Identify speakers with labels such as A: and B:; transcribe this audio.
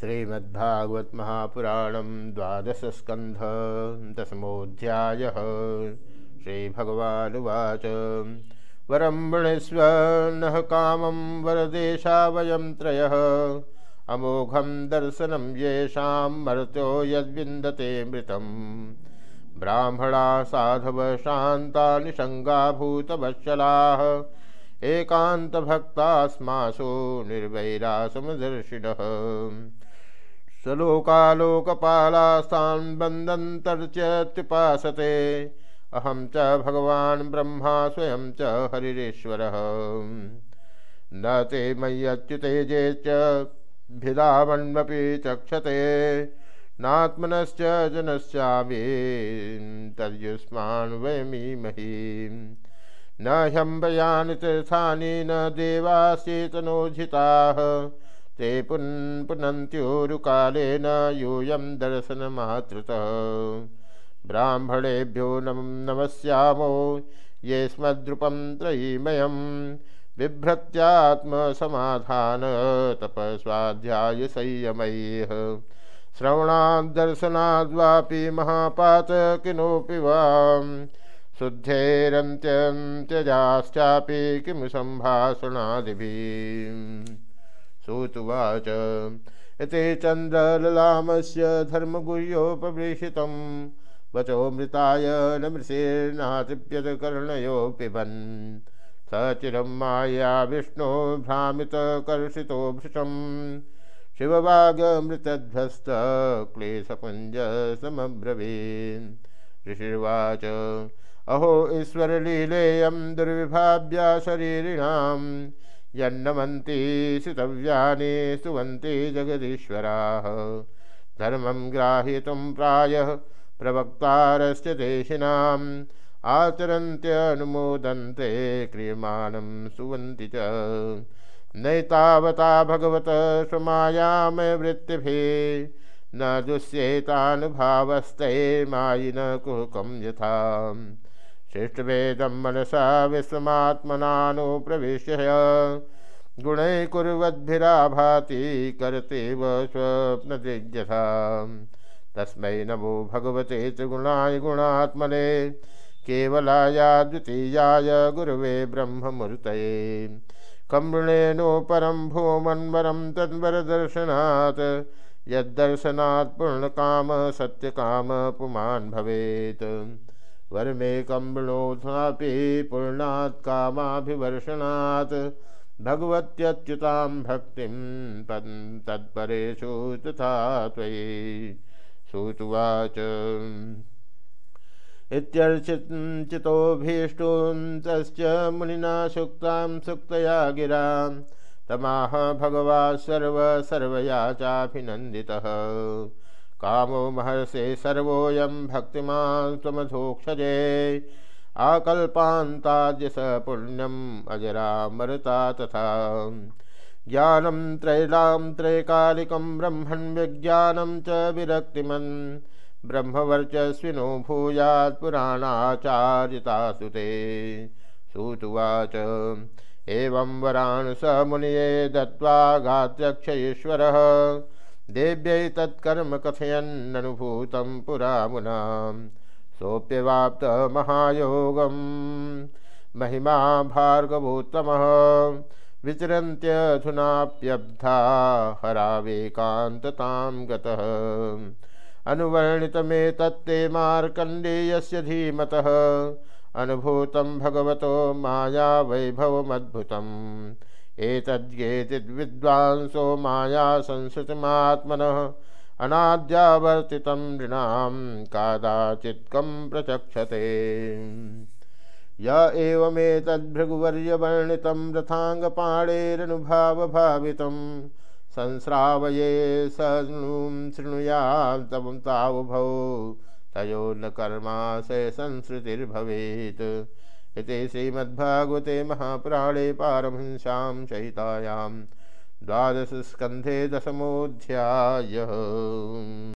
A: श्रीमद्भागवत महापुराण द्वादश स्कंध दसमोध्याय श्रीभगवानुवाच। वरम वृणस्व न कामं वरदेशा वयं त्रयः। अमोघं दर्शनं येषां मर्त्यो यद्विन्दते मृतं ब्राह्मणा साधव शान्ता निषङ्गाभूतवत्सलाः एकान्तभक्तास्मासु निर्वैरासमदर्शिनः। सलोकालोकपालास्तान् बन्दन्तर्च्युपासते अहं च भगवान् ब्रह्मा स्वयं च हरिरेश्वरः। न ते मय्यच्युतेजे च भिदावन्मपि चक्षते। नात्मनश्च जनश्चामि तद्युष्मान् वयमीमहि। न ह्यम्बयानि तीर्थानि, न देवाश्चेतनोजिताः ते पुन् पुनन्त्योरुकालेन यूयं दर्शनमातृतः। ब्राह्मणेभ्यो नम नमस्यामो, ये स्मद्रुपं त्रयीमयं बिभ्रत्यात्मसमाधान तपस्वाध्यायसंयमैः श्रवणाद्दर्शनाद्वापि महापातकिनोऽपि वाम् शुद्धेरन्त्यन्त्यजाश्चापि किं सम्भाषणादिभिः? सूतुवाच इति चन्द्रललामस्य धर्मगुह्योपवेशितं न मृषेर्नातिप्यत्कर्णयो पिबन् स चिरं माया विष्णो भ्रामितकर्षितो भृशं शिववागमृतध्वस्तक्लेशपुञ्जसमब्रवीन् ऋषिर्वाच, अहो ईश्वरलीलेयं दुर्विभाव्या शरीरिणां यन्नमन्ति सितव्यानि सुवन्ति जगदीश्वराः। धर्मं ग्राह्यतुं प्रायः प्रवक्तारश्च देशिनाम् आचरन्त्यनुमोदन्ते क्रियमाणं सुवन्ति च। नैतावता भगवत स्वमायामवृत्तिभिः न दुष्येतानुभावस्ते मायिन कुहकं यथा। शिष्टभेदं मनसा विश्वमात्मनानुप्रविश्य गुणैकुर्वद्भिराभाति करतेव स्वप्नदिग्यथा तस्मै नमो भगवते त्रिगुणाय गुणात्मने। केवलाया द्वितीयाय गुरवे ब्रह्ममूर्तये। कमृणेनो परं भूमन्वरं तद्वरदर्शनात्। यद्दर्शनात् पूर्णकाम सत्यकाम पुमान् भवेत्। वर्मेकं वृणोथापि पूर्णात् कामाभिवर्षणात्। भगवत्यच्युतां भक्तिं तत्परेषु तथा त्वयि। श्रुतुवाच इत्यर्चितोऽभीष्टुन्तश्च मुनिना सुक्तां सुक्तया गिरां। तमाह भगवा सर्व सर्वया चाभिनन्दितः कामो महर्षे सर्वोऽयं भक्तिमान् त्वमधोक्षजे आकल्पान्ताद्य स पुण्यम् अजरामरता तथा। ज्ञानं त्रैलां त्रैकालिकं ब्रह्मन् विज्ञानं च विरक्तिमन्। ब्रह्मवर्चस्विनो भूयात् पुराणाचार्यतासु ते। सूतुवाच, एवं वरान् स मुनिये दत्त्वा गात्यक्षयीश्वरः देव्यै तत्कर्म कथयन्ननुभूतं पुरा मुना सोऽप्यवाप्तमहायोगं महिमा भार्गवोत्तमः विचरन्त्यधुनाप्यब्धा हरावेकान्ततां गतः। अनुवर्णितमेतत्ते मार्कण्डेयस्य धीमतः अनुभूतं भगवतो मायावैभवमद्भुतम्। एतद्येतिद्विद्वांसो माया संस्कृतिमात्मनः अनाद्यावर्तितं नृणां कादाचित्कं प्रचक्षते। य एवमेतद्भृगुवर्यवर्णितं रथाङ्गपाणेरनुभावभावितं संस्रावये सृणुं शृणुयां तव तावुभौ तयो न कर्माशय संस्कृतिर्भवेत् इति श्रीमद्भागवते महापुराणे पारमहंस्यां सहितायां द्वादशस्कन्धे दशमोऽध्यायः।